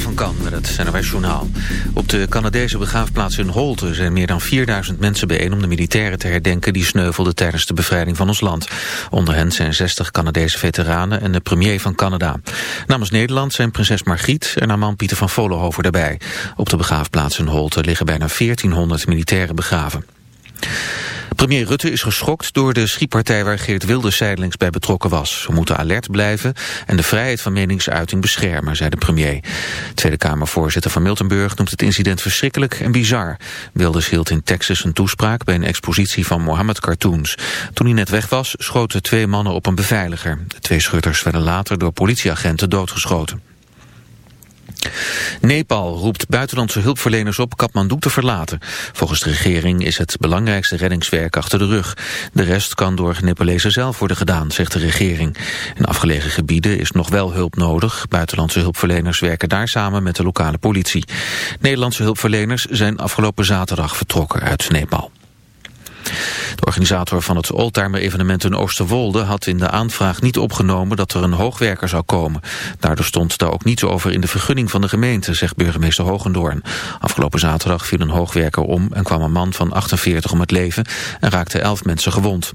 Van Kan met het NOS Journaal. Op de Canadese begraafplaats in Holte zijn meer dan 4000 mensen bijeen... om de militairen te herdenken die sneuvelden tijdens de bevrijding van ons land. Onder hen zijn 60 Canadese veteranen en de premier van Canada. Namens Nederland zijn prinses Margriet en haar man Pieter van Vollenhoven erbij. Op de begraafplaats in Holte liggen bijna 1400 militairen begraven. Premier Rutte is geschokt door de schietpartij waar Geert Wilders zijdelings bij betrokken was. We moeten alert blijven en de vrijheid van meningsuiting beschermen, zei de premier. Tweede Kamervoorzitter van Miltenburg noemt het incident verschrikkelijk en bizar. Wilders hield in Texas een toespraak bij een expositie van Mohammed cartoons. Toen hij net weg was, schoten twee mannen op een beveiliger. De twee schutters werden later door politieagenten doodgeschoten. Nepal roept buitenlandse hulpverleners op Kathmandu te verlaten. Volgens de regering is het belangrijkste reddingswerk achter de rug. De rest kan door Nepalezen zelf worden gedaan, zegt de regering. In afgelegen gebieden is nog wel hulp nodig. Buitenlandse hulpverleners werken daar samen met de lokale politie. Nederlandse hulpverleners zijn afgelopen zaterdag vertrokken uit Nepal. De organisator van het oldtimer-evenement in Oosterwolde had in de aanvraag niet opgenomen dat er een hoogwerker zou komen. Daardoor stond daar ook niets over in de vergunning van de gemeente, zegt burgemeester Hogendoorn. Afgelopen zaterdag viel een hoogwerker om en kwam een man van 48 om het leven en raakte 11 mensen gewond.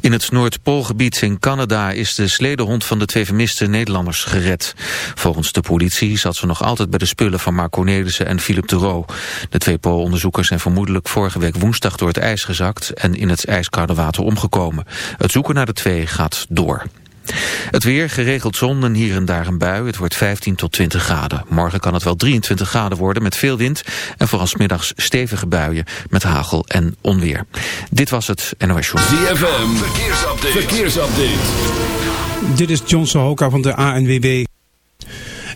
In het Noordpoolgebied in Canada is de sledehond van de twee vermiste Nederlanders gered. Volgens de politie zat ze nog altijd bij de spullen van Mark Cornelissen en Philip Roo. De twee Poolonderzoekers zijn vermoedelijk vorige week woensdag door het ijs gezakt en in het ijskoude water omgekomen. Het zoeken naar de twee gaat door. Het weer, geregeld zon en hier en daar een bui. Het wordt 15 tot 20 graden. Morgen kan het wel 23 graden worden met veel wind... en vooral middags stevige buien met hagel en onweer. Dit was het NOS Show. ZFM, verkeersupdate. verkeersupdate. Dit is John Sohoka van de ANWB.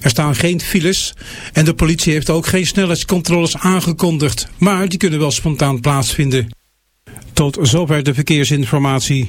Er staan geen files en de politie heeft ook geen snelheidscontroles aangekondigd. Maar die kunnen wel spontaan plaatsvinden. Tot zover de verkeersinformatie.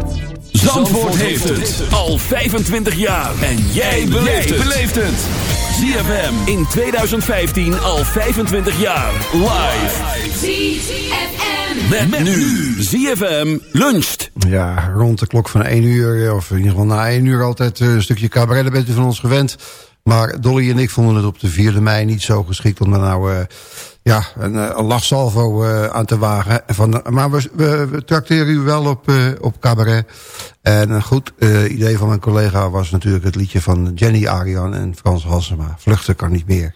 Zandvoort, heeft het al 25 jaar. En jij beleeft het. ZFM in 2015 al 25 jaar. Live. ZFM. Met, met nu. ZFM luncht. Ja, rond de klok van 1 uur, of in ieder geval na 1 uur altijd een stukje cabaret. bent u van ons gewend. Maar Dolly en ik vonden het op de 4e mei niet zo geschikt om er nou... Uh, ja, een, eh, een lachsalvo uh, aan te wagen. Van, maar we, we, trakteren u wel op, uh, op cabaret. En een goed idee van mijn collega was natuurlijk het liedje van Jenny Arian en Frans Halsema. Vluchten kan niet meer.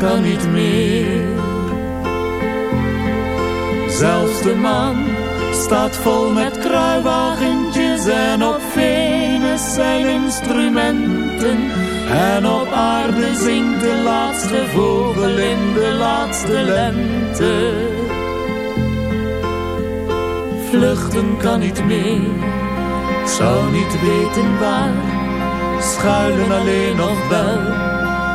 kan niet meer. Zelfs de maan staat vol met kruiwagentjes en op Venus zijn instrumenten. En op aarde zingt de laatste vogel in de laatste lente. Vluchten kan niet meer, zou niet weten waar. Schuilen alleen nog wel,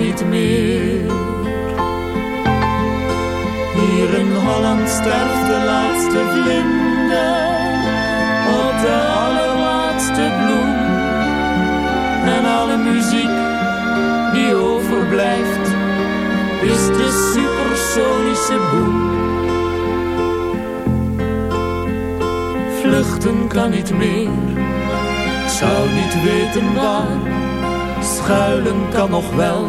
Niet meer. Hier in Holland sterft de laatste vlinder op de allerlaatste bloem. En alle muziek die overblijft is de supersonische boem. Vluchten kan niet meer, ik zou niet weten waar schuilen kan nog wel,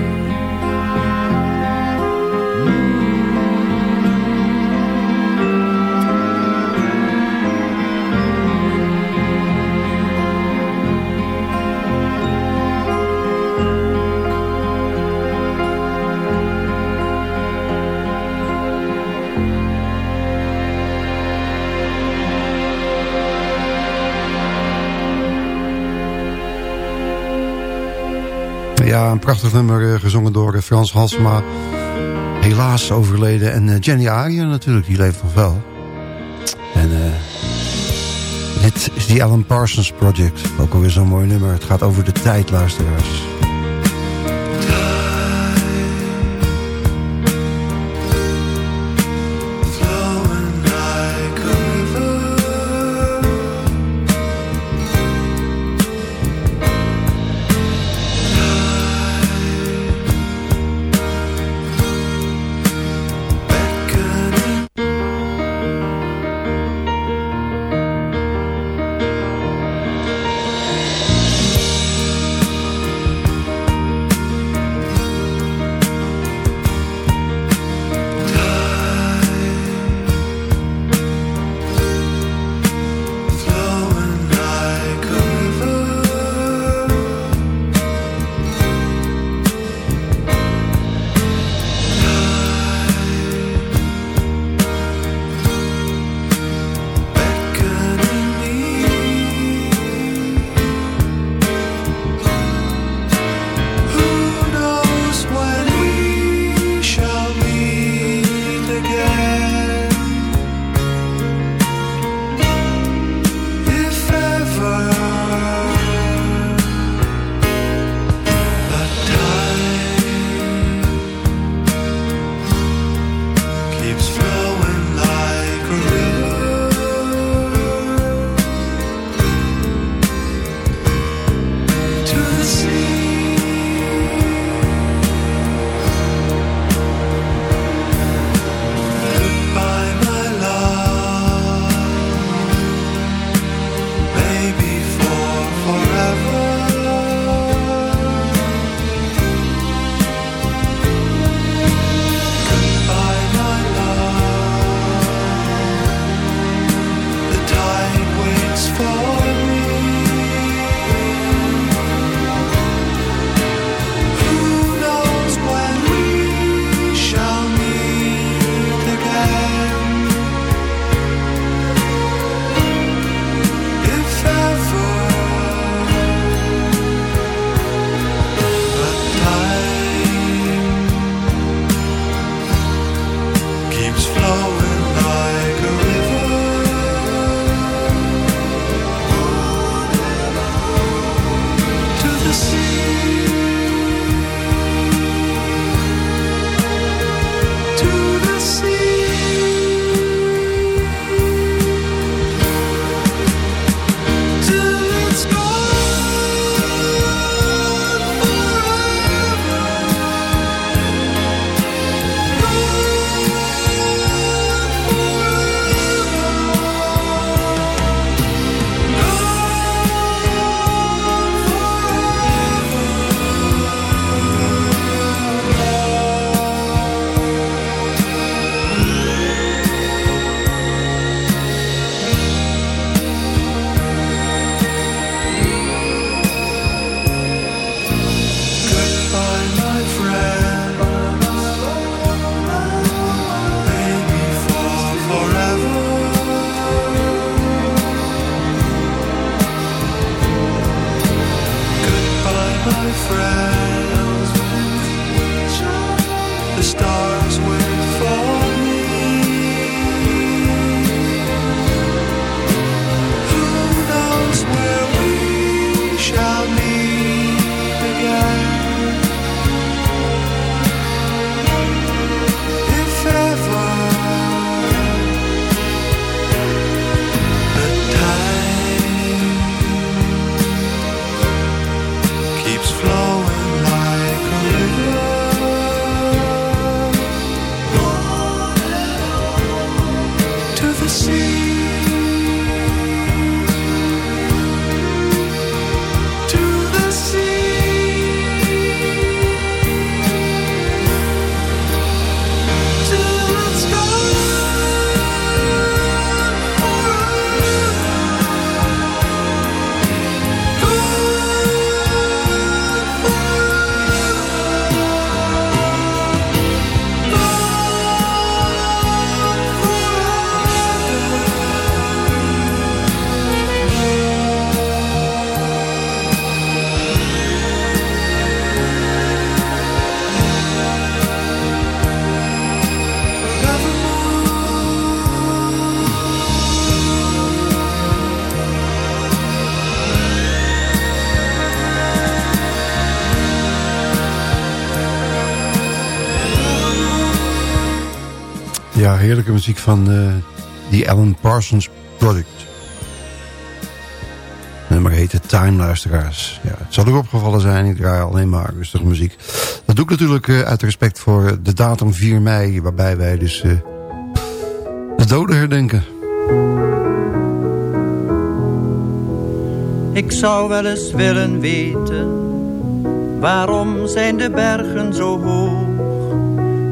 Prachtig nummer eh, gezongen door eh, Frans Halsma. Helaas overleden. En uh, Jenny Ariën natuurlijk, die leeft nog wel. En dit is die Alan Parsons Project. Ook alweer zo'n mooi nummer. Het gaat over de tijd, luisteraars. Ja, heerlijke muziek van uh, die Alan Parsons Product. nummer heette Time, luisteraars. Ja, het zal u opgevallen zijn, ik draai alleen maar rustige muziek. Dat doe ik natuurlijk uh, uit respect voor de datum 4 mei... waarbij wij dus uh, de doden herdenken. Ik zou wel eens willen weten... waarom zijn de bergen zo hoog?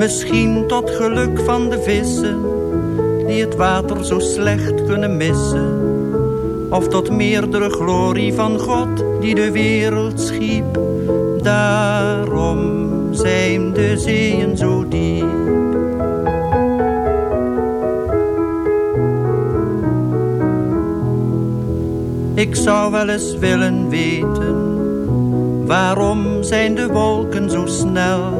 Misschien tot geluk van de vissen Die het water zo slecht kunnen missen. Of tot meerdere glorie van God Die de wereld schiep. Daarom zijn de zeeën zo diep. Ik zou wel eens willen weten Waarom zijn de wolken zo snel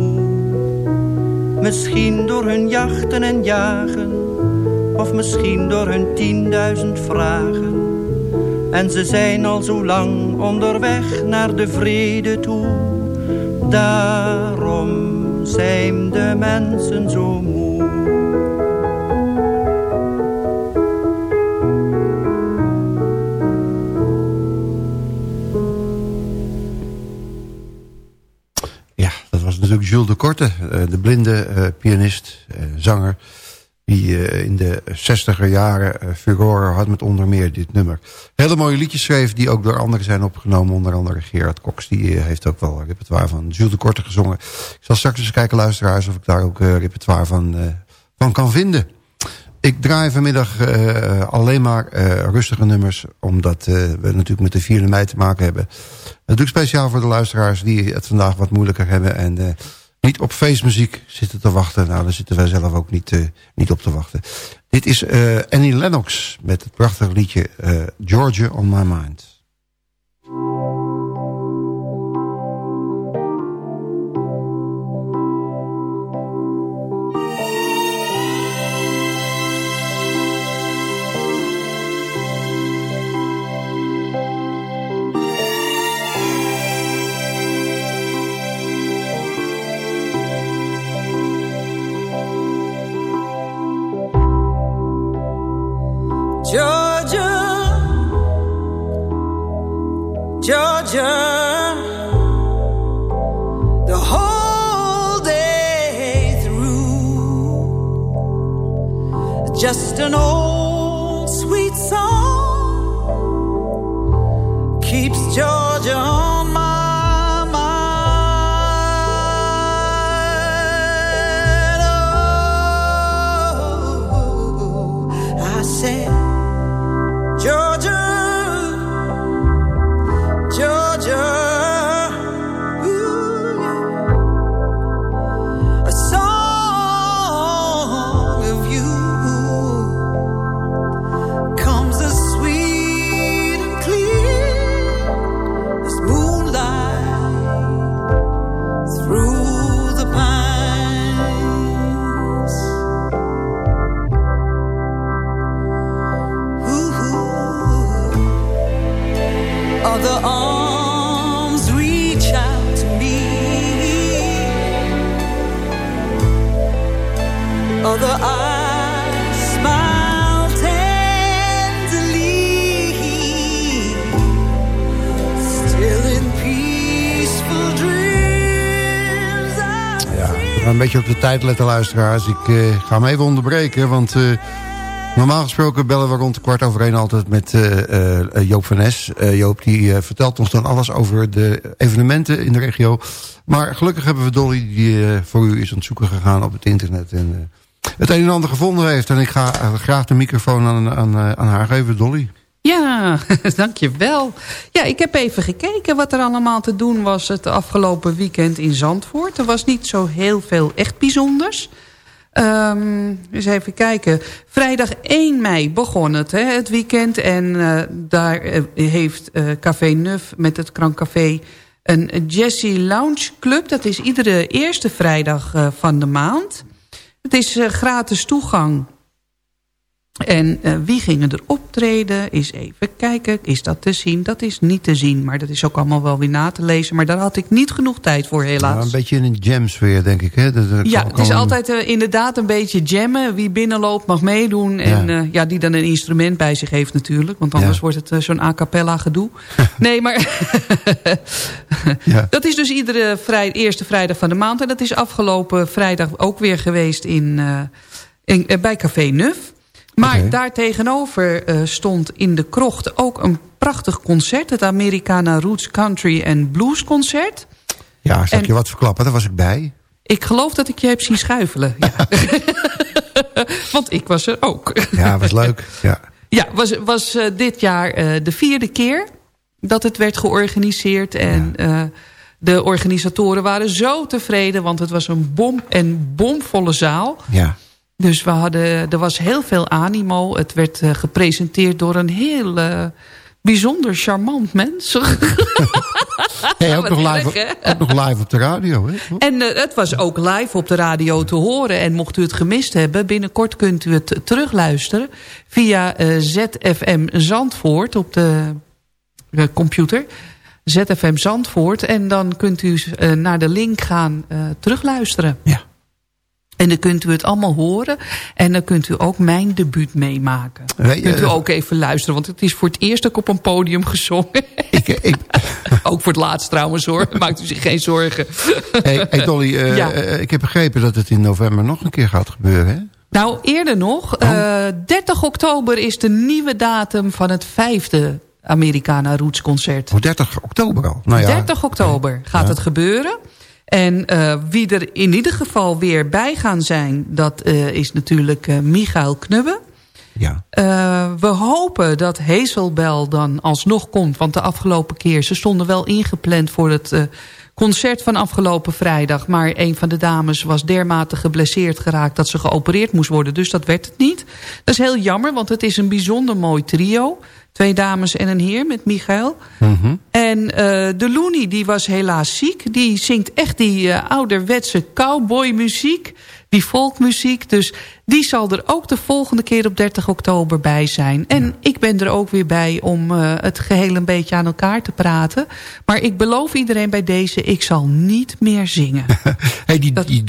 Misschien door hun jachten en jagen, of misschien door hun tienduizend vragen. En ze zijn al zo lang onderweg naar de vrede toe. Daarom zijn de mensen zo moe. Jules de Korte, eh, de blinde eh, pianist, eh, zanger... die in de zestiger jaren furore had met onder meer dit nummer. Hele mooie liedjes schreef die ook door anderen zijn opgenomen. Onder andere Gerard Cox, die heeft ook wel repertoire van Jules de Korte gezongen. Ik zal straks eens kijken, luisteraars, of ik daar ook repertoire van, van kan vinden. Ik draai vanmiddag alleen maar rustige nummers... omdat we natuurlijk met de 4 mei te maken hebben. Dat doe ik speciaal voor de luisteraars die het vandaag wat moeilijker hebben... en niet op feestmuziek zitten te wachten. Nou, daar zitten wij zelf ook niet, niet op te wachten. Dit is Annie Lennox met het prachtige liedje Georgia on My Mind. Georgia the whole day through. Just an old een beetje op de tijd letten, luisteraars. Ik uh, ga hem even onderbreken, want uh, Normaal gesproken bellen we rond kwart over één altijd met uh, Joop van Nes. Joop die vertelt ons dan alles over de evenementen in de regio. Maar gelukkig hebben we Dolly die voor u is aan het zoeken gegaan op het internet. En het een en ander gevonden heeft. En ik ga graag de microfoon aan, aan, aan haar geven, Dolly. Ja, dankjewel. Ja, ik heb even gekeken wat er allemaal te doen was het afgelopen weekend in Zandvoort. Er was niet zo heel veel echt bijzonders. Um, eens even kijken. Vrijdag 1 mei begon het, hè, het weekend. En uh, daar uh, heeft uh, Café Nuf met het Krankcafé een Jessie Lounge Club. Dat is iedere eerste vrijdag van de maand. Het is gratis toegang. En uh, wie gingen er optreden? Is even kijken. Is dat te zien? Dat is niet te zien. Maar dat is ook allemaal wel weer na te lezen. Maar daar had ik niet genoeg tijd voor helaas. Nou, een beetje in een jam sfeer denk ik. Hè? Dat, ja, het is een... altijd uh, inderdaad een beetje jammen. Wie binnenloopt mag meedoen. En ja. Uh, ja, die dan een instrument bij zich heeft natuurlijk. Want anders ja. wordt het zo'n a cappella gedoe. nee, maar ja. dat is dus iedere vrij, eerste vrijdag van de maand. En dat is afgelopen vrijdag ook weer geweest in, in bij Café Nuf. Maar okay. daar tegenover uh, stond in de krocht ook een prachtig concert. Het Americana Roots Country and Blues concert. Ja, zal ik je wat verklappen? Daar was ik bij. Ik geloof dat ik je heb zien schuifelen. Ja. Want ik was er ook. ja, was leuk. Ja, ja was, was uh, dit jaar uh, de vierde keer dat het werd georganiseerd. En ja. de organisatoren waren zo tevreden. Want het was een bom en bomvolle zaal. Ja. Dus we hadden, er was heel veel animo. Het werd uh, gepresenteerd door een heel uh, bijzonder charmant mens. hey, ook, nog live, ook nog live op de radio. Hè? En uh, het was ook live op de radio te horen. En mocht u het gemist hebben, binnenkort kunt u het terugluisteren... via ZFM Zandvoort op de computer... ZFM Zandvoort. En dan kunt u naar de link gaan terugluisteren. Ja. En dan kunt u het allemaal horen. En dan kunt u ook mijn debuut meemaken. Kunt u uh, ook even luisteren. Want het is voor het eerst dat ik op een podium gezongen. Ik, ik... ook voor het laatst trouwens hoor. Maakt u zich geen zorgen. hey, hey Dolly, uh, ja. uh, ik heb begrepen dat het in november nog een keer gaat gebeuren. Hè? Nou, eerder nog. Oh. 30 oktober is de nieuwe datum van het vijfde Americana Roots Concert. Oh, 30 oktober al? Nou ja. 30 oktober gaat ja. het gebeuren. En uh, wie er in ieder geval weer bij gaan zijn... dat uh, is natuurlijk uh, Michael Knubbe. Ja. we hopen dat Hazelbel dan alsnog komt. Want de afgelopen keer... ze stonden wel ingepland voor het concert van afgelopen vrijdag. Maar een van de dames was dermate geblesseerd geraakt... dat ze geopereerd moest worden. Dus dat werd het niet. Dat is heel jammer, want het is een bijzonder mooi trio... Twee dames en een heer met Michael. Mm -hmm. En uh, de Looney die was helaas ziek. Die zingt echt die uh, ouderwetse cowboymuziek. Die folkmuziek. Dus die zal er ook de volgende keer op 30 oktober bij zijn. En ja. ik ben er ook weer bij om uh, het geheel een beetje aan elkaar te praten. Maar ik beloof iedereen bij deze, ik zal niet meer zingen. hey, die, dat... die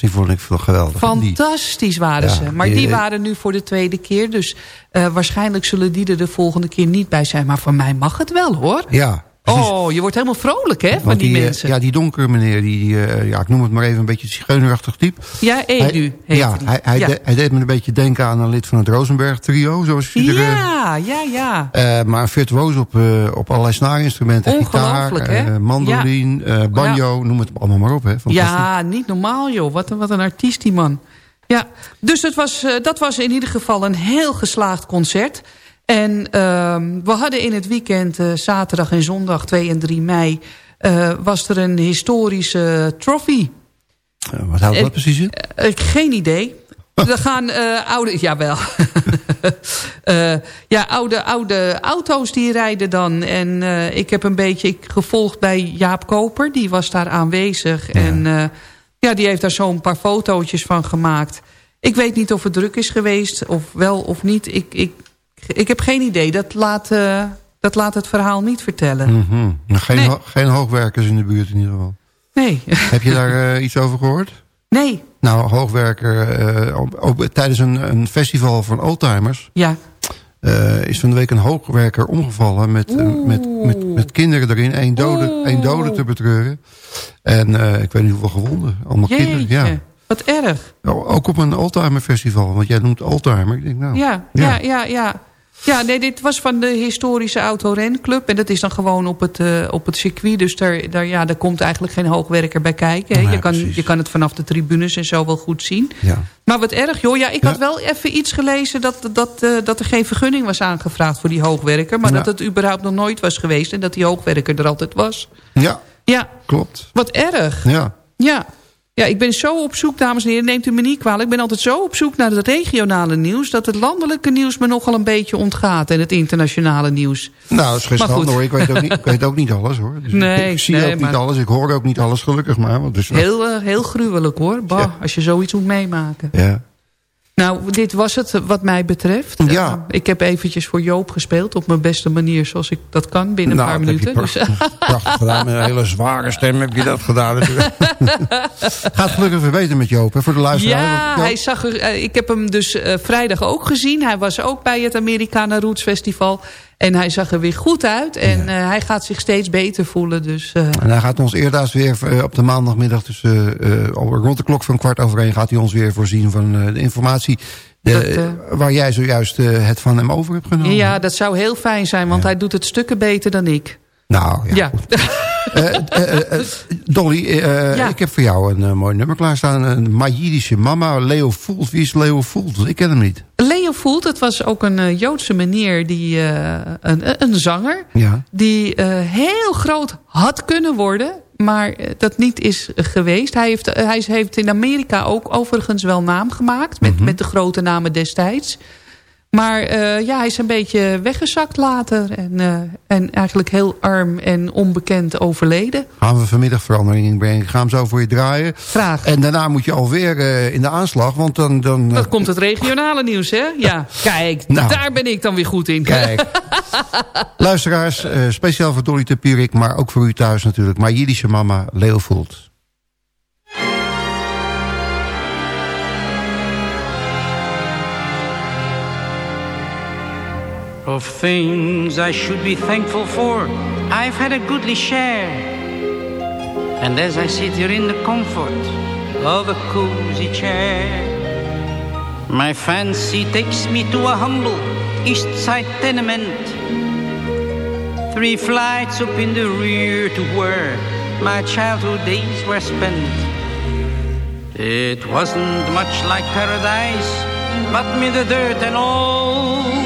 die vond ik veel geweldig. Fantastisch waren ja, ze. Maar die, die waren nu voor de tweede keer. Dus uh, waarschijnlijk zullen die er de volgende keer niet bij zijn. Maar voor mij mag het wel hoor. Ja, Oh, je wordt helemaal vrolijk, hè, van die, die, mensen. Ja, die donkere meneer, die, uh, ja, ik noem het maar even een beetje zigeunerachtig type. Ja, Edu hij, Ja, hij, hij, ja. De, hij, deed me een beetje denken aan een lid van het Rosenberg trio. Zoals je ja, er, ja, ja. Uh, maar virtuoos op, uh, op allerlei snaarinstrumenten. Gitaar, uh, mandoline, ja. banjo, ja. noem het allemaal maar op. Hè, ja, niet normaal joh. Wat een, wat een artiest die man. Ja, dus het was, dat was in ieder geval een heel geslaagd concert... En uh, we hadden in het weekend, uh, zaterdag en zondag 2 en 3 mei... Uh, was er een historische trophy. Wat houdt dat precies in? geen idee. Er gaan oude... Jawel. ja, oude, oude auto's die rijden dan. En ik heb een beetje ik, gevolgd bij Jaap Koper. Die was daar aanwezig. Ja. En ja, die heeft daar zo'n paar fotootjes van gemaakt. Ik weet niet of het druk is geweest, of wel of niet. Ik, ik ik heb geen idee. Dat laat, uh, dat laat het verhaal niet vertellen. Mm -hmm. geen, nee. ho geen hoogwerkers in de buurt in ieder geval. Nee. Heb je daar uh, iets over gehoord? Nee. Nou, hoogwerker, uh, op, op, tijdens een, een, festival van oldtimers... Ja. is van de week een hoogwerker omgevallen met, met, met, met, kinderen erin. één dode, één dode te betreuren. En ik weet niet hoeveel gewonden. Allemaal Jeetje. kinderen, ja. Wat erg. Ook op een Oldtimer festival, want jij noemt Oldtimer. Ik denk, nou, Ja, ja, ja, ja. Ja, nee, dit was van de historische autorenclub. En dat is dan gewoon op het, uh, op het circuit. Dus daar, daar, ja, daar komt eigenlijk geen hoogwerker bij kijken. Hè. Nee, je, kan, precies. je kan het vanaf de tribunes en zo wel goed zien. Ja. Maar wat erg, joh. Ja, ik had wel even iets gelezen dat, dat, uh, dat er geen vergunning was aangevraagd voor die hoogwerker. Maar dat het überhaupt nog nooit was geweest. En dat die hoogwerker er altijd was. ja, Ja, klopt. wat erg. Ja. Ja. Ja, ik ben zo op zoek, dames en heren, neemt u me niet kwalijk. Ik ben altijd zo op zoek naar het regionale nieuws... dat het landelijke nieuws me nogal een beetje ontgaat... en het internationale nieuws. Nou, dat is geen hoor. Ik weet ook niet, ik weet ook niet alles hoor. Dus Nee, ik, zie nee, ook niet alles. Ik hoor ook niet alles, gelukkig maar. Want dus, Heel, eh, heel gruwelijk hoor. Bah, Als je zoiets moet meemaken. ja. Nou, dit was het wat mij betreft. Ja. Eh, ik heb eventjes voor Joop gespeeld... op mijn beste manier zoals ik dat kan binnen een Nou, paar minuten. Dus, prachtig, gedaan. Met een hele zware stem heb je dat gedaan. natuurlijk. Gaat gelukkig weer beter met Joop, hè, voor de luisteraar. Ja, hij zag er, eh, ik heb hem dus eh, vrijdag ook gezien. Hij was ook bij het Americana Roots Festival. En hij zag er weer goed uit. En eh, hij gaat zich steeds beter voelen. Dus eh, En hij gaat ons eerdags weer eh, op de maandagmiddag... Al rond de klok van kwart over één... gaat hij ons weer voorzien van de informatie... De, Dat, waar jij zojuist het van hem over hebt genomen. ja, dat zou heel fijn zijn. Want hij doet het stukken beter dan ik. Nou, ja. Ja, Eh, eh, eh, Dolly, Ja. ik heb voor jou een mooi nummer klaarstaan. Een Majidische mama, Leo Voelt. Wie is Leo Voelt? Ik ken hem niet. Leo Voelt, het was ook een Joodse meneer, die, een, een zanger... Ja. die heel groot had kunnen worden, maar dat niet is geweest. Hij heeft, hij heeft in Amerika ook overigens wel naam gemaakt... met, met de grote namen destijds. Maar eh, ja, hij is een beetje weggezakt later... En, eh, en eigenlijk heel arm en onbekend overleden. Gaan we vanmiddag verandering in brengen. Ik ga hem zo voor je draaien. Graag. En daarna moet je alweer eh, in de aanslag. Want dan... dan Dan komt het regionale nieuws, hè? Ja, kijk, Nou. daar ben ik dan weer goed in. Kijk. Luisteraars, speciaal voor Dolly Tempierik, maar ook voor u thuis natuurlijk. Maar Jiddische mama, Leo Of things I should be thankful for, I've had a goodly share. And as I sit here in the comfort of a cozy chair, my fancy takes me to a humble east side tenement. Three flights up in the rear to where my childhood days were spent. It wasn't much like paradise, but me the dirt and all.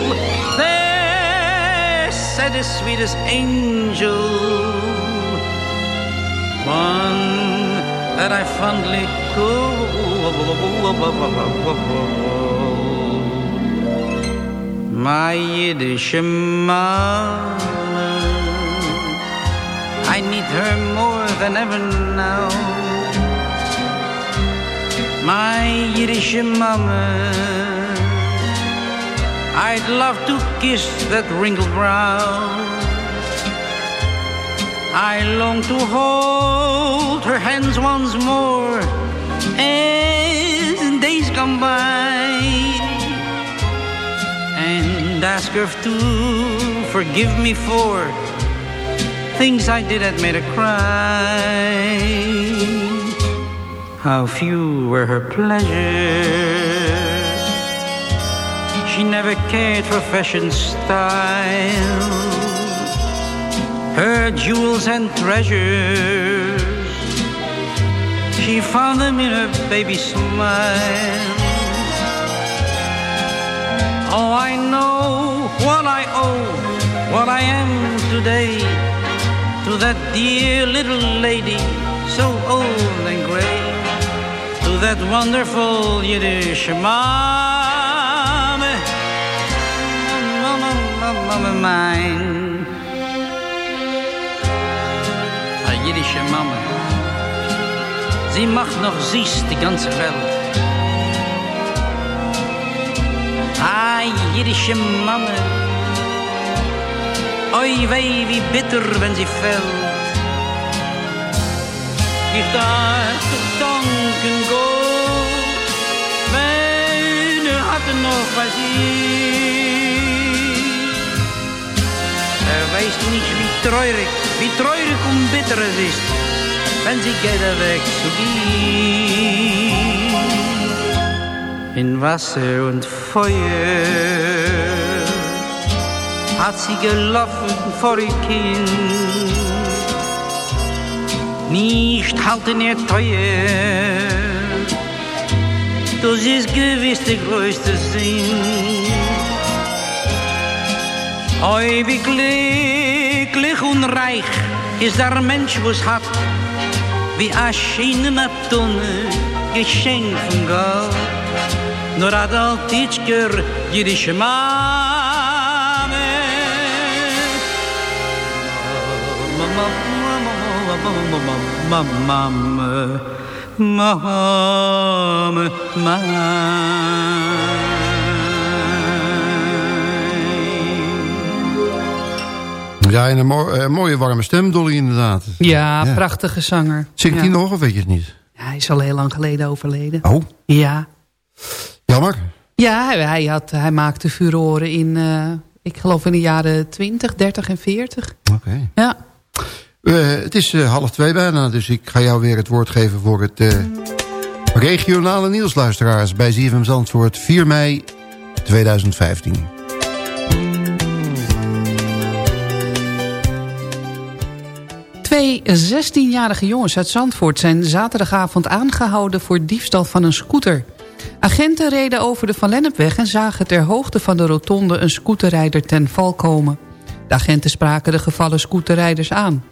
The sweetest angel, one that I fondly call my Yiddish mama. I need her more than ever now. My Yiddish mama. I'd love to kiss that wrinkled brow. I long to hold her hands once more as days come by and ask her to forgive me for things I did that made her cry. How few were her pleasures. She never cared for fashion style. Her jewels and treasures, she found them in her baby smile. Oh, I know what I owe, what I am today to that dear little lady, so old and gray, to that wonderful Yiddish mama, mama mine. A jiddische Mama, sie macht noch süß die ganze Welt. Ah, jiddische Mama, oi wie bitter, wenn sie fällt. Ich darf danken wenn er hatte noch was ist. Er weiß nicht, wie treurig, wie treurig und bitter es ist, wenn sie geht er weg zu gehen. in Wasser und Feuer hat sie gelaufen vor ihr Kind. Nicht halten ihr teuer, das ist gewiss der größte Sinn. Oi, wie glücklich und reich ist der Mensch, was hat, wie a schöne Tonne, geschenk von Gott. Nur hat all Titschker jüdische Mame. Mama, mama, mama, mama, mama, Ja, en een, eh, mooie warme stem, Dolly, inderdaad. Ja, prachtige zanger. Zingt hij Ja. nog of weet je het niet? Ja, hij is al heel lang geleden overleden. Oh, Ja. jammer. Ja, hij, had, hij maakte furoren in, eh, ik geloof in de jaren 20, 30 en 40. Oké. Ja. Eh, het is eh, half twee bijna, dus ik ga jou weer het woord geven voor het regionale nieuwsluisteraars bij ZFM Zandvoort 4 mei 2015. Twee 16-jarige jongens uit Zandvoort zijn zaterdagavond aangehouden voor diefstal van een scooter. Agenten reden over de Van Lennepweg en zagen ter hoogte van de rotonde een scooterrijder ten val komen. De agenten spraken de gevallen scooterrijders aan.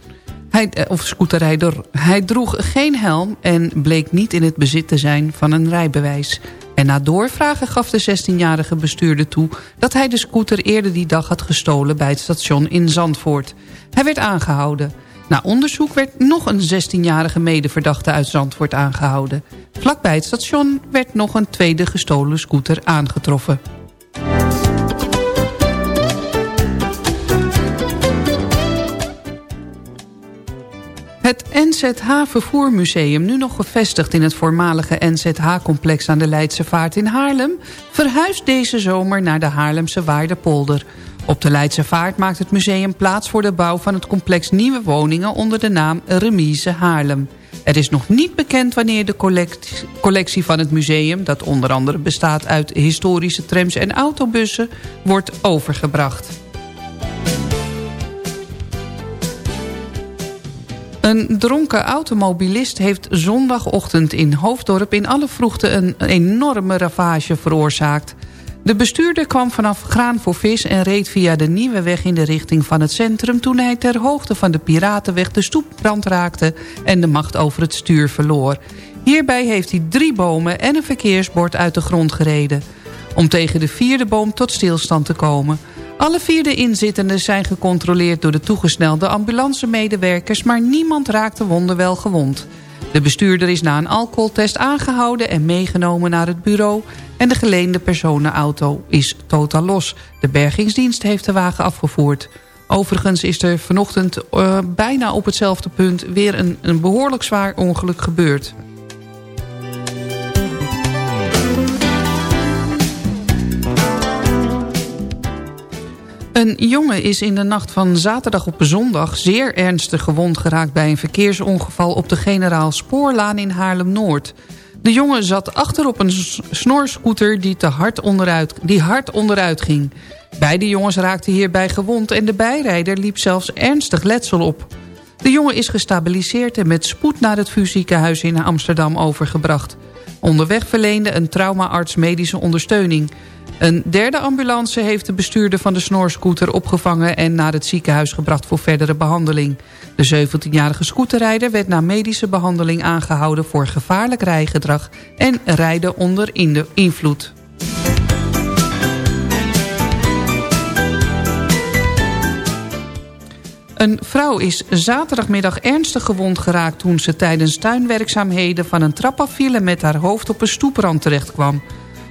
Hij, eh, of scooterrijder. Hij droeg geen helm en bleek niet in het bezit te zijn van een rijbewijs. En na doorvragen gaf de 16-jarige bestuurder toe... dat hij de scooter eerder die dag had gestolen bij het station in Zandvoort. Hij werd aangehouden. Na onderzoek werd nog een 16-jarige medeverdachte uit Zandvoort aangehouden. Vlakbij het station werd nog een tweede gestolen scooter aangetroffen. Het NZH Vervoermuseum, nu nog gevestigd in het voormalige NZH-complex aan de Leidse Vaart in Haarlem, verhuist deze zomer naar de Haarlemse Waardepolder. Op de Leidse Vaart maakt het museum plaats voor de bouw van het complex nieuwe woningen onder de naam Remise Haarlem. Er is nog niet bekend wanneer de collectie, van het museum, dat onder andere bestaat uit historische trams en autobussen, wordt overgebracht. Een dronken automobilist heeft zondagochtend in Hoofddorp in alle vroegte een enorme ravage veroorzaakt. De bestuurder kwam vanaf Graan voor Vis en reed via de nieuwe weg in de richting van het centrum... toen hij ter hoogte van de Piratenweg de stoepbrand raakte en de macht over het stuur verloor. Hierbij heeft hij drie bomen en een verkeersbord uit de grond gereden. Om tegen de vierde boom tot stilstand te komen... Alle vier de inzittenden zijn gecontroleerd door de toegesnelde ambulancemedewerkers... maar niemand raakte wonderwel gewond. De bestuurder is na een alcoholtest aangehouden en meegenomen naar het bureau... en de geleende personenauto is totaal los. De bergingsdienst heeft de wagen afgevoerd. Overigens is er vanochtend uh, bijna op hetzelfde punt... weer een, een behoorlijk zwaar ongeluk gebeurd. Een jongen is in de nacht van zaterdag op zondag zeer ernstig gewond geraakt bij een verkeersongeval op de Generaal Spoorlaan in Haarlem-Noord. De jongen zat achter op een snorscooter die, te hard onderuit, die hard onderuit ging. Beide jongens raakten hierbij gewond en de bijrijder liep zelfs ernstig letsel op. De jongen is gestabiliseerd en met spoed naar het ziekenhuis in Amsterdam overgebracht. Onderweg verleende een traumaarts medische ondersteuning. Een derde ambulance heeft de bestuurder van de snorscooter opgevangen... en naar het ziekenhuis gebracht voor verdere behandeling. De 17-jarige scooterrijder werd na medische behandeling aangehouden... voor gevaarlijk rijgedrag en rijden onder in de invloed. Een vrouw is zaterdagmiddag ernstig gewond geraakt... toen ze tijdens tuinwerkzaamheden van een trap afviel... en met haar hoofd op een stoeprand terechtkwam.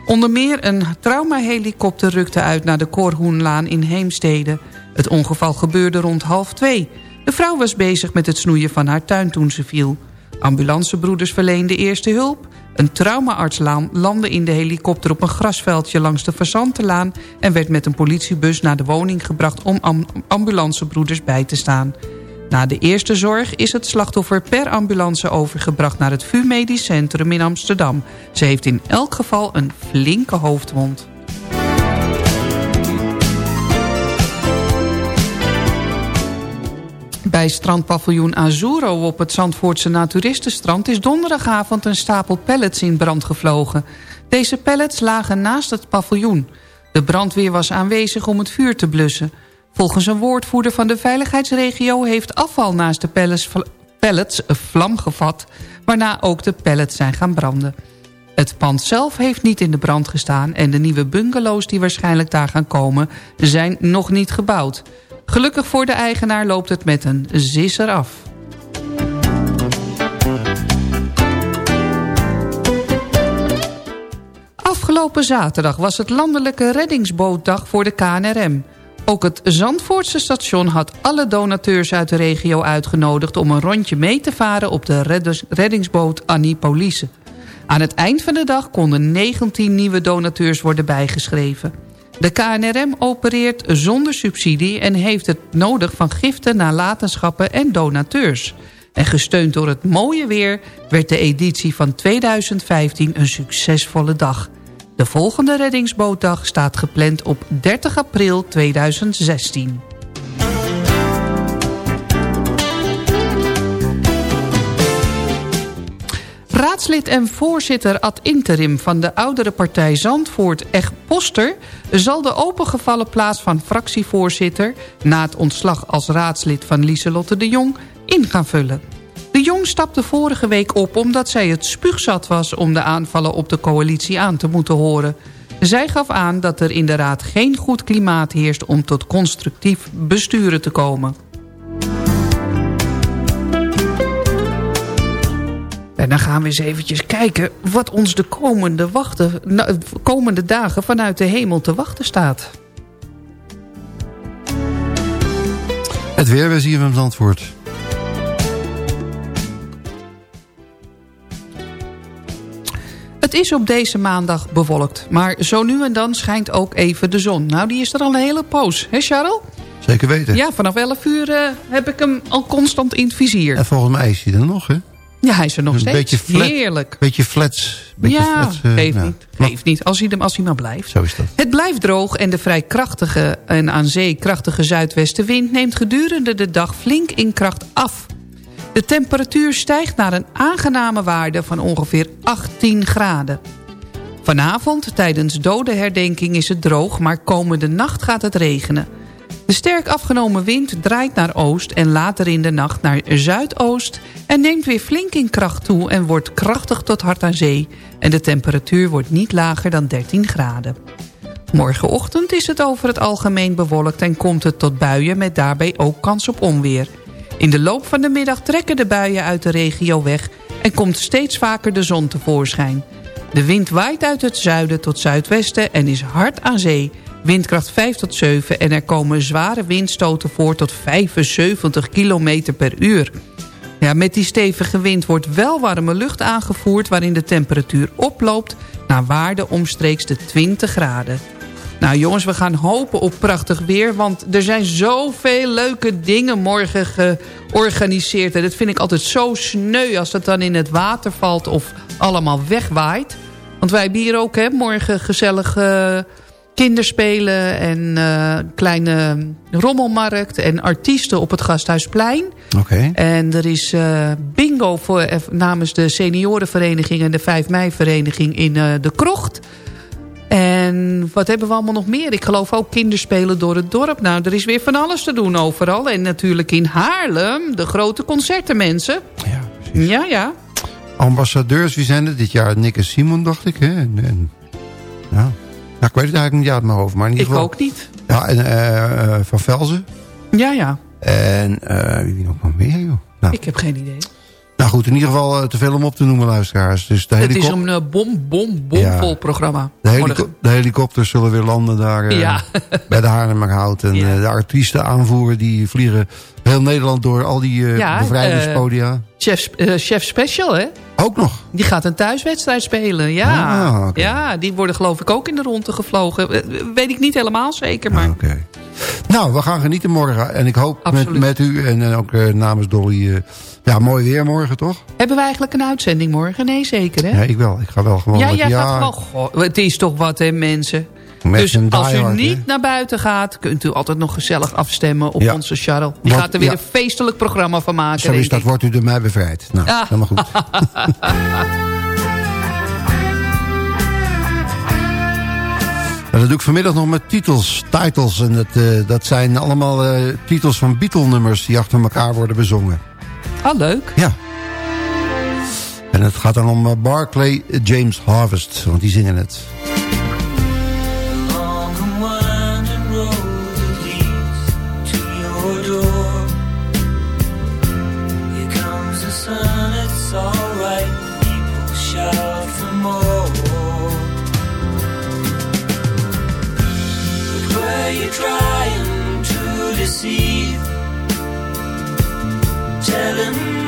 Onder meer een traumahelikopter rukte uit naar de Korhoenlaan in Heemstede. Het ongeval gebeurde rond half twee. De vrouw was bezig met het snoeien van haar tuin toen ze viel. Ambulancebroeders verleenden eerste hulp. Een traumaarts landde in de helikopter op een grasveldje langs de Fazantenlaan... en werd met een politiebus naar de woning gebracht om ambulancebroeders bij te staan. Na de eerste zorg is het slachtoffer per ambulance overgebracht... naar het VU Medisch Centrum in Amsterdam. Ze heeft in elk geval een flinke hoofdwond. Bij strandpaviljoen Azuro op het Zandvoortse Naturistenstrand... is donderdagavond een stapel pallets in brand gevlogen. Deze pallets lagen naast het paviljoen. De brandweer was aanwezig om het vuur te blussen. Volgens een woordvoerder van de veiligheidsregio... heeft afval naast de pallets, een vlam gevat... waarna ook de pallets zijn gaan branden. Het pand zelf heeft niet in de brand gestaan... en de nieuwe bungalows die waarschijnlijk daar gaan komen... zijn nog niet gebouwd. Gelukkig voor de eigenaar loopt het met een zisser af. Afgelopen zaterdag was het landelijke reddingsbootdag voor de KNRM. Ook het Zandvoortse station had alle donateurs uit de regio uitgenodigd... om een rondje mee te varen op de reddingsboot Annie Police. Aan het eind van de dag konden 19 nieuwe donateurs worden bijgeschreven. De KNRM opereert zonder subsidie en heeft het nodig van giften, nalatenschappen en donateurs. En gesteund door het mooie weer werd de editie van 2015 een succesvolle dag. De volgende reddingsbootdag staat gepland op 30 april 2016. Raadslid en voorzitter ad interim van de oudere partij Zandvoort, Eg Poster... zal de opengevallen plaats van fractievoorzitter... na het ontslag als raadslid van Lieselotte de Jong in gaan vullen. De Jong stapte vorige week op omdat zij het spuugzat was... om de aanvallen op de coalitie aan te moeten horen. Zij gaf aan dat er in de raad geen goed klimaat heerst... om tot constructief besturen te komen. En dan gaan we eens eventjes kijken wat ons de komende, wachten, nou, komende dagen vanuit de hemel te wachten staat. Het weer bij ZFM Zandvoort. Het is op deze maandag bewolkt, maar zo nu en dan schijnt ook even de zon. Nou, die is er al een hele poos, hè Charles? Zeker weten. Ja, vanaf 11 uur uh, heb ik hem al constant in het vizier. En volgens mij is hij er nog, hè? Ja, hij is er nog Een steeds. beetje flat. Heerlijk. Beetje flats. Beetje ja, flats, eh, geeft nou, niet. Geeft niet. Als hij, er, als hij maar blijft. Zo is dat. Het blijft droog en de vrij krachtige en aan zee krachtige zuidwestenwind... neemt gedurende de dag flink in kracht af. De temperatuur stijgt naar een aangename waarde van ongeveer 18 graden. Vanavond tijdens dodenherdenking is het droog... maar komende nacht gaat het regenen. De sterk afgenomen wind draait naar oost en later in de nacht naar zuidoost... en neemt weer flink in kracht toe en wordt krachtig tot hard aan zee... en de temperatuur wordt niet lager dan 13 graden. Morgenochtend is het over het algemeen bewolkt en komt het tot buien... met daarbij ook kans op onweer. In de loop van de middag trekken de buien uit de regio weg... en komt steeds vaker de zon tevoorschijn. De wind waait uit het zuiden tot zuidwesten en is hard aan zee windkracht 5 tot 7... en er komen zware windstoten voor tot 75 km per uur. Ja, met die stevige wind wordt wel warme lucht aangevoerd... waarin de temperatuur oploopt naar waarde omstreeks de 20 graden. Nou jongens, we gaan hopen op prachtig weer... want er zijn zoveel leuke dingen morgen georganiseerd. En dat vind ik altijd zo sneu als het dan in het water valt... of allemaal wegwaait. Want wij hebben hier ook hè, morgen gezellig... kinderspelen en uh, kleine rommelmarkt en artiesten op het Gasthuisplein. Oké. En er is uh, bingo voor, eh, namens de seniorenvereniging en de 5 mei-vereniging in uh, de Krocht. En wat hebben we allemaal nog meer? Ik geloof ook kinderspelen door het dorp. Nou, er is weer van alles te doen overal. En natuurlijk in Haarlem, de grote concerten, mensen. Ja, precies. Ja, ja. Ambassadeurs, wie zijn er dit jaar? Nick en Simon, dacht ik. Hè? En, en, nou, ik weet het eigenlijk niet uit mijn hoofd. Maar in ieder Ik ook niet. Ja, en uh, uh, Van Velzen. Ja, ja. En uh, wie nog maar meer, joh? Nou, Ik heb geen idee. Nou goed, in ieder geval uh, te veel om op te noemen, luisteraars. Dus de, Het is een uh, bom, bom, bomvol Ja. programma. de, helico Morgen. de helikopters zullen weer landen daar uh, Ja. bij de Haarlemmerhout. En Ja. uh, de artiesten aanvoeren, die vliegen heel Nederland door al die Ja, bevrijdingspodia. Chef, eh, Chef Special, hè? Ook nog. Die gaat een thuiswedstrijd spelen, ja. Ah. Ja, die worden geloof ik ook in de ronde gevlogen. Eh, Weet ik niet helemaal zeker, maar... Ah, Oké. Nou, we gaan genieten morgen. En ik hoop met, met u en eh, ook eh, namens Dolly... ja, mooi weer morgen, toch? Hebben we eigenlijk een uitzending morgen? Nee, zeker hè? Ja, ik wel. Ik ga wel gewoon... ja, jij gaat. Goh, het is toch wat hè mensen? Met dus als u niet naar buiten gaat... kunt u altijd nog gezellig afstemmen op Ja. onze Charles. Die gaat er weer ja. een feestelijk programma van maken. Zo is dat, ik. wordt u door mij bevrijd. Nou, Ah. helemaal goed. Dat doe ik vanmiddag nog met titels, titles. En dat, eh, dat zijn allemaal eh, titels van Beatle-nummers die achter elkaar worden bezongen. Ah, leuk. Ja. En het gaat dan om eh, Barclay James Harvest, want die zingen het. Long Telling me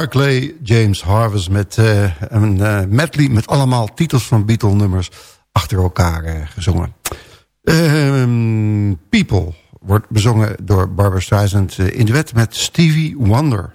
Barclay James Harvest met eh, een eh, medley met allemaal titels van Beatle-nummers achter elkaar eh, gezongen. Ehm, People wordt bezongen door Barbara Streisand in de wet met Stevie Wonder.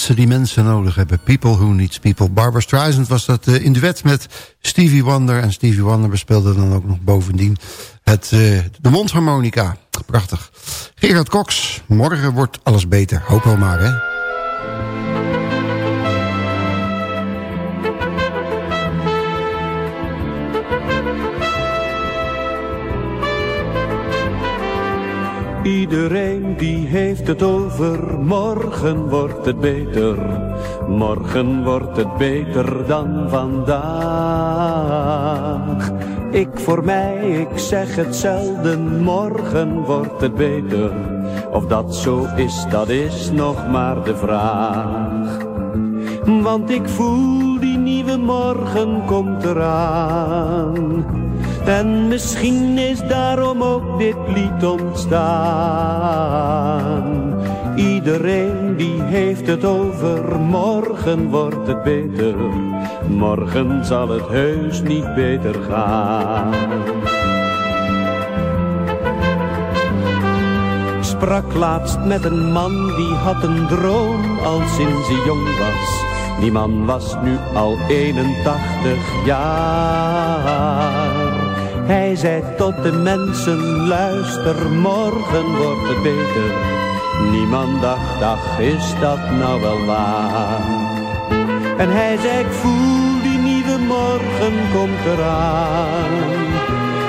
Mensen die mensen nodig hebben. People who needs people. Barbara Streisand was dat eh, in duet met Stevie Wonder. En Stevie Wonder bespeelde dan ook nog bovendien het, eh, de mondharmonica. Prachtig. Gerard Cox. Morgen wordt alles beter. Hoop wel maar, hè. Iedereen die heeft het over morgen wordt het beter. Morgen wordt het beter dan vandaag. Ik voor mij, ik zeg het zelden, morgen wordt het beter. Of dat zo is, dat is nog maar de vraag. Want ik voel die nieuwe morgen komt eraan. En misschien is daarom ook dit lied ontstaan. Iedereen die heeft het over morgen wordt het beter. Morgen zal het heus niet beter gaan. Sprak laatst met een man die had een droom al sinds hij jong was. Die man was nu al 81 jaar. Hij zei tot de mensen, luister, morgen wordt het beter. Niemand dacht, ach, is dat nou wel waar? En hij zei, voel die nieuwe morgen komt eraan.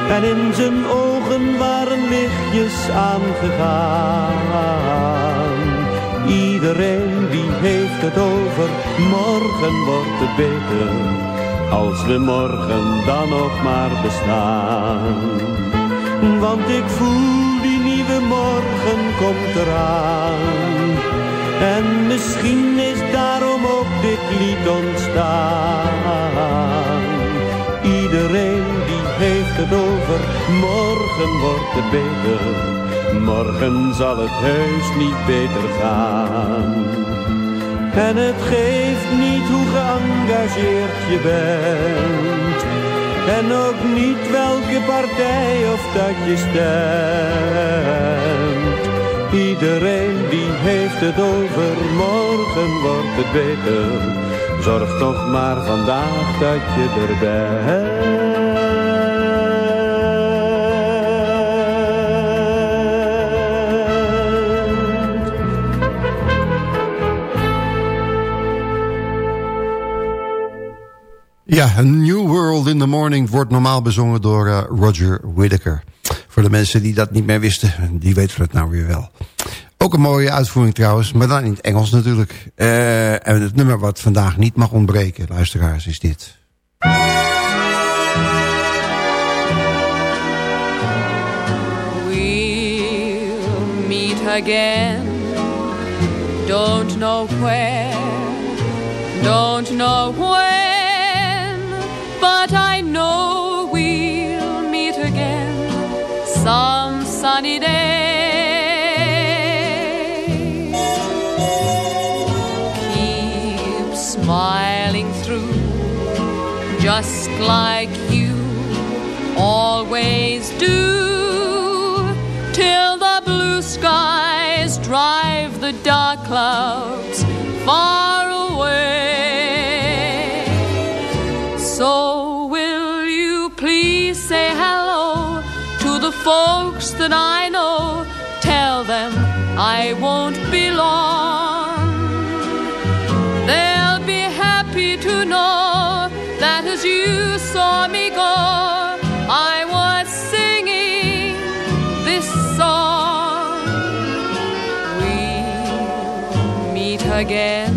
En in zijn ogen waren lichtjes aangegaan. Iedereen die heeft het over, morgen wordt het beter. Als we morgen dan nog maar bestaan. Want ik voel die nieuwe morgen komt eraan. En misschien is daarom ook dit lied ontstaan. Iedereen die heeft het over, morgen wordt het beter. Morgen zal het heus niet beter gaan. En het geeft niet hoe geëngageerd je bent. En ook niet welke partij of dat je stemt. Iedereen die heeft het over morgen wordt het beter. Zorg toch maar vandaag dat je er bent. Ja, A New World in the Morning wordt normaal bezongen door eh, Roger Whittaker. Voor de mensen die dat niet meer wisten, die weten het nou weer wel. Ook een mooie uitvoering trouwens, maar dan in het Engels natuurlijk. Eh, en het nummer wat vandaag niet mag ontbreken, luisteraars, is dit. We'll meet again. Don't know where, don't know when, but I know we'll meet again some sunny day. Keep smiling through, just like you always do till the blue skies drive the dark clouds far that I know? Tell them I won't be long. They'll be happy to know that as you saw me go, I was singing this song. We'll meet again.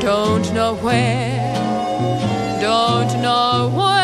Don't know where, don't know when,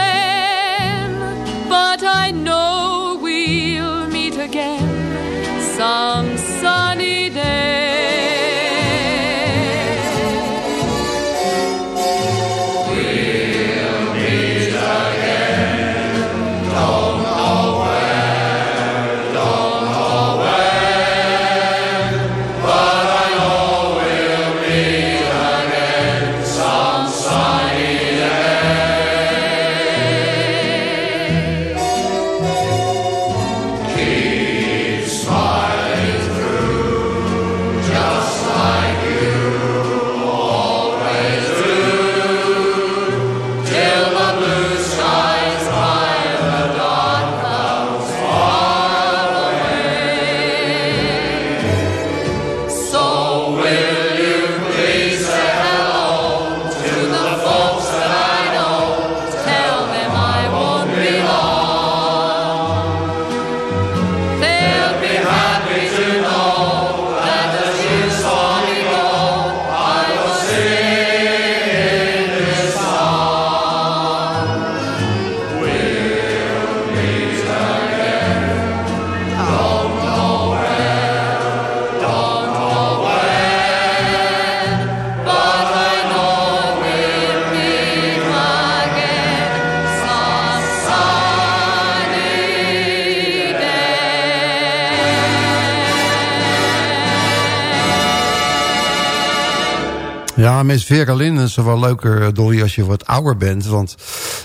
Met Vera Lynn is wel leuker, eh, Dolly, als je wat ouder bent. Want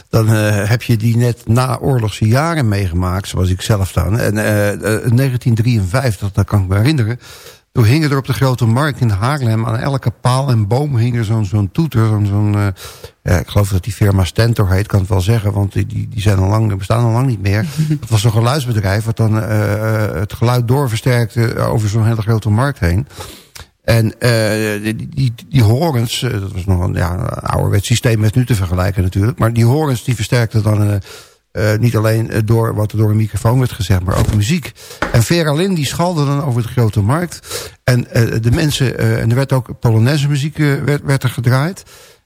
dan eh, heb je die net na oorlogse jaren meegemaakt, zoals ik zelf dan. En eh, eh, 1953, dat kan ik me herinneren. Toen hingen er op de Grote Markt in Haarlem aan elke paal en boom hing er zo'n zo'n toeter. Zo'n, zo'n, ja, ik geloof dat die firma Stentor heet, kan het wel zeggen. Want die, die, zijn al lang, bestaan al lang niet meer. Dat was zo'n geluidsbedrijf wat dan het geluid doorversterkte over zo'n hele grote markt heen. En eh, die, die, horens, eh, dat was nog een, ja, een systeem met nu te vergelijken natuurlijk. Maar die horens die versterkten dan eh, niet alleen door wat er door een microfoon werd gezegd, maar ook muziek. En Vera Lynn die schalde dan over de grote markt. En de mensen, en er werd ook Polonaise muziek werd, werd er gedraaid.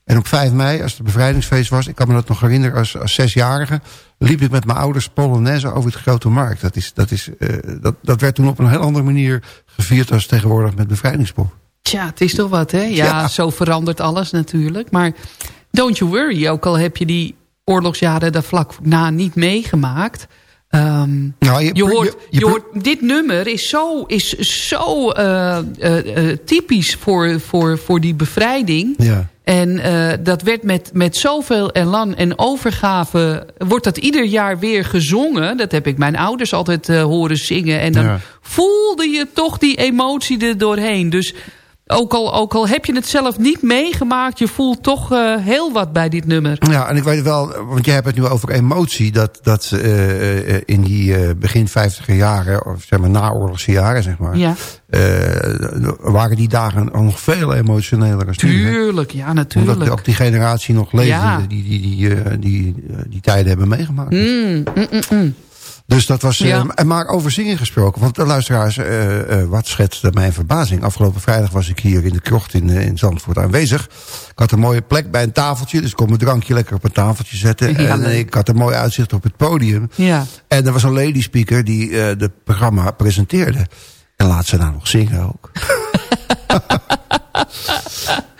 En op 5 mei, als het bevrijdingsfeest was, ik kan me dat nog herinneren als, als zesjarige, liep ik met mijn ouders Polonaise over de grote markt. Dat, is, dat, is, eh, dat, dat werd toen op een heel andere manier gevierd als tegenwoordig met bevrijdingspop. Tja, het is toch wat, hè? Ja, Ja. zo verandert alles natuurlijk. Maar don't you worry, ook al heb je die oorlogsjaren daar vlak na niet meegemaakt... Ehm, Nou, je- je, hoort, je- hoort, dit nummer is zo, is zo eh, eh, typisch voor, voor, voor die bevrijding. Ja. En eh, dat werd met, met zoveel elan en overgave... wordt dat ieder jaar weer gezongen. Dat heb ik mijn ouders altijd eh, horen zingen. En dan Ja. voelde je toch die emotie er doorheen. Dus ook al, ook al heb je het zelf niet meegemaakt... je voelt toch eh, heel wat bij dit nummer. Ja, en ik weet wel, want jij hebt het nu over emotie... dat, dat eh, eh, in die begin 50 jaren, of zeg maar naoorlogse jaren, zeg maar... Ja. waren die dagen nog veel emotioneler als nu. hè? Tuurlijk, ja, Omdat natuurlijk. ook die generatie nog leefde, Ja. die, die, die, die, eh, die tijden hebben meegemaakt. Mm, mm, mm, mm. Dus dat was... eh, Ja. en maar over zingen gesproken. Want de luisteraars, eh, eh, wat schetste mijn verbazing. Afgelopen vrijdag was ik hier in de krocht in, in Zandvoort aanwezig. Ik had een mooie plek bij een tafeltje. Dus ik kon mijn drankje lekker op een tafeltje zetten. Ja, en ik had een mooi uitzicht op het podium. Ja. En er was een lady speaker die eh de programma presenteerde. En laat ze nou nog zingen ook.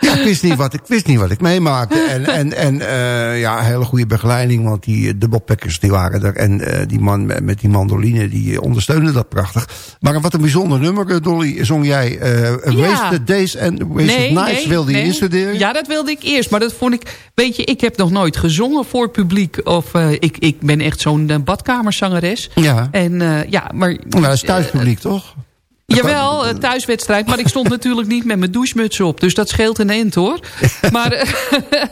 ja, ik wist niet wat ik, wist niet wat ik meemaakte. En, en, en eh, ja, hele goede begeleiding. Want die dubbelpackers die waren er. En eh, die man met, met die mandoline die eh, ondersteunde dat prachtig. Maar wat een bijzonder nummer, eh, Dolly. Zong jij eh Ja. Wasted Days en Wasted Nights wilde je nee. instuderen? Ja, dat wilde ik eerst. Maar dat vond ik... Weet je, ik heb nog nooit gezongen voor publiek. Of eh, ik, ik ben echt zo'n eh, badkamerzangeres. Ja. En eh, ja, maar... Nou, dat is thuispubliek, toch? Jawel, thuiswedstrijd. Maar ik stond natuurlijk niet met mijn douchemuts op. Dus dat scheelt een end hoor. Maar,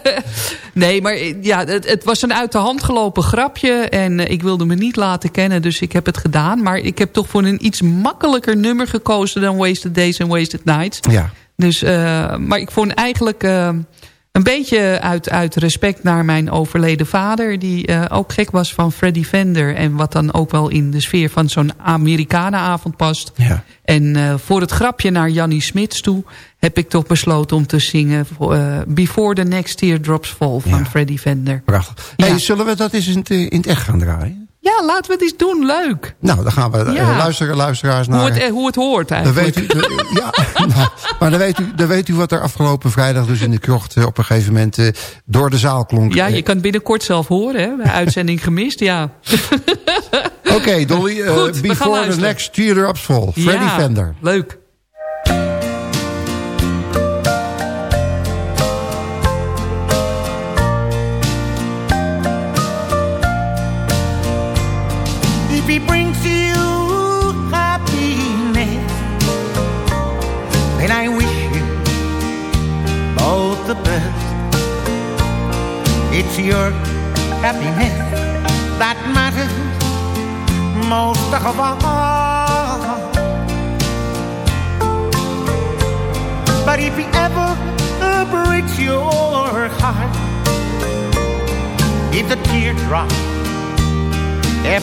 nee, maar ja, het, het was een uit de hand gelopen grapje. En eh, ik wilde me niet laten kennen. Dus ik heb het gedaan. Maar ik heb toch voor een iets makkelijker nummer gekozen... dan Wasted Days en Wasted Nights. Ja. Dus, eh, maar ik vond eigenlijk eh, een beetje uit, uit respect naar mijn overleden vader... die eh, ook gek was van Freddy Fender... en wat dan ook wel in de sfeer van zo'n Amerikanenavond past. Ja. En eh, voor het grapje naar Jannie Smits toe... heb ik toch besloten om te zingen... eh, Before the Next Teardrops Fall van Ja. Freddy Fender. Prachtig. Ja. Hey, zullen we dat eens in het, in het echt gaan draaien? Ja, laten we het eens doen. Leuk. Nou, dan gaan we eh, Ja. luisteren, luisteraars naar... Hoe het, eh, hoe het hoort Dan eigenlijk. weet u, ja, nou, maar dan weet, u, dan weet u wat er afgelopen vrijdag dus in de krocht eh, op een gegeven moment door de zaal klonk. Ja, je kan het binnenkort zelf horen, hè? Bij uitzending gemist, ja. Oké, Dolly, Goed, we gaan Before the. Next Teardrops Fall, Freddy ja, Fender. Leuk.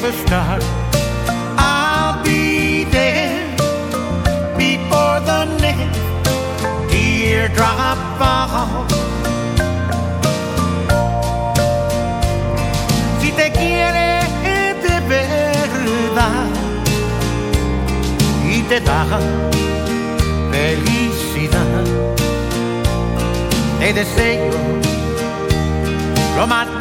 Ever start, I'll be there before the next teardrop falls. Si te quiere de verdad y te da felicidad, te deseo lo más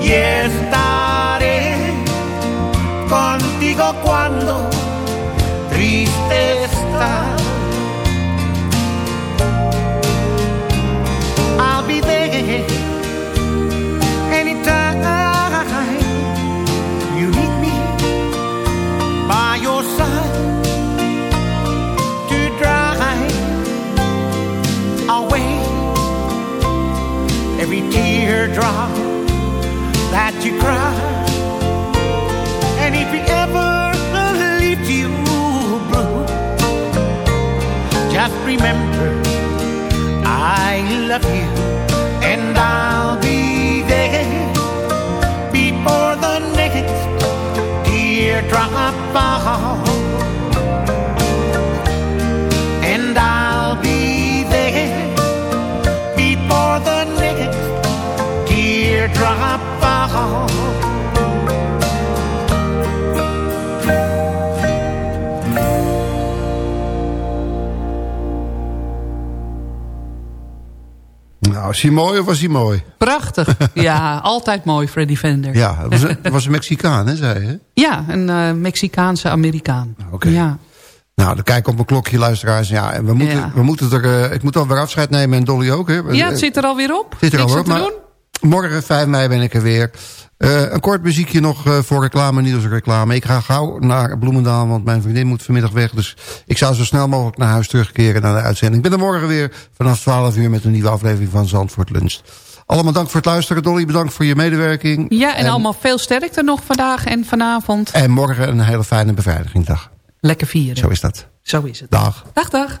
y estaré contigo cuando triste estás. Love you is hij mooi of was hij mooi? Prachtig. Ja, altijd mooi, Freddy Fender. Ja, het was, het was een Mexicaan, hè, zei je? Ja, een eh, Mexicaanse Amerikaan. Oké. Ja. Nou, dan kijk ik op mijn klokje, luisteraars. Ja, en we moeten, Ja. we moeten er... eh, ik moet alweer afscheid nemen en Dolly ook, hè? ja, het zit er alweer op. Zit er alweer op, te maar doen. Morgen 5 mei ben ik er weer. Eh, een kort muziekje nog eh, voor reclame, nieuwsreclame. Ik ga gauw naar Bloemendaal, want mijn vriendin moet vanmiddag weg. Dus ik zou zo snel mogelijk naar huis terugkeren naar de uitzending. Ik ben er morgen weer vanaf 12 uur met een nieuwe aflevering van Zandvoort Lunch. Allemaal dank voor het luisteren. Dolly, bedankt voor je medewerking. Ja, en, allemaal veel sterkte nog vandaag en vanavond. En morgen een hele fijne beveiligingsdag. Lekker vieren. Zo is dat. Zo is het. Dag. Dag, dag.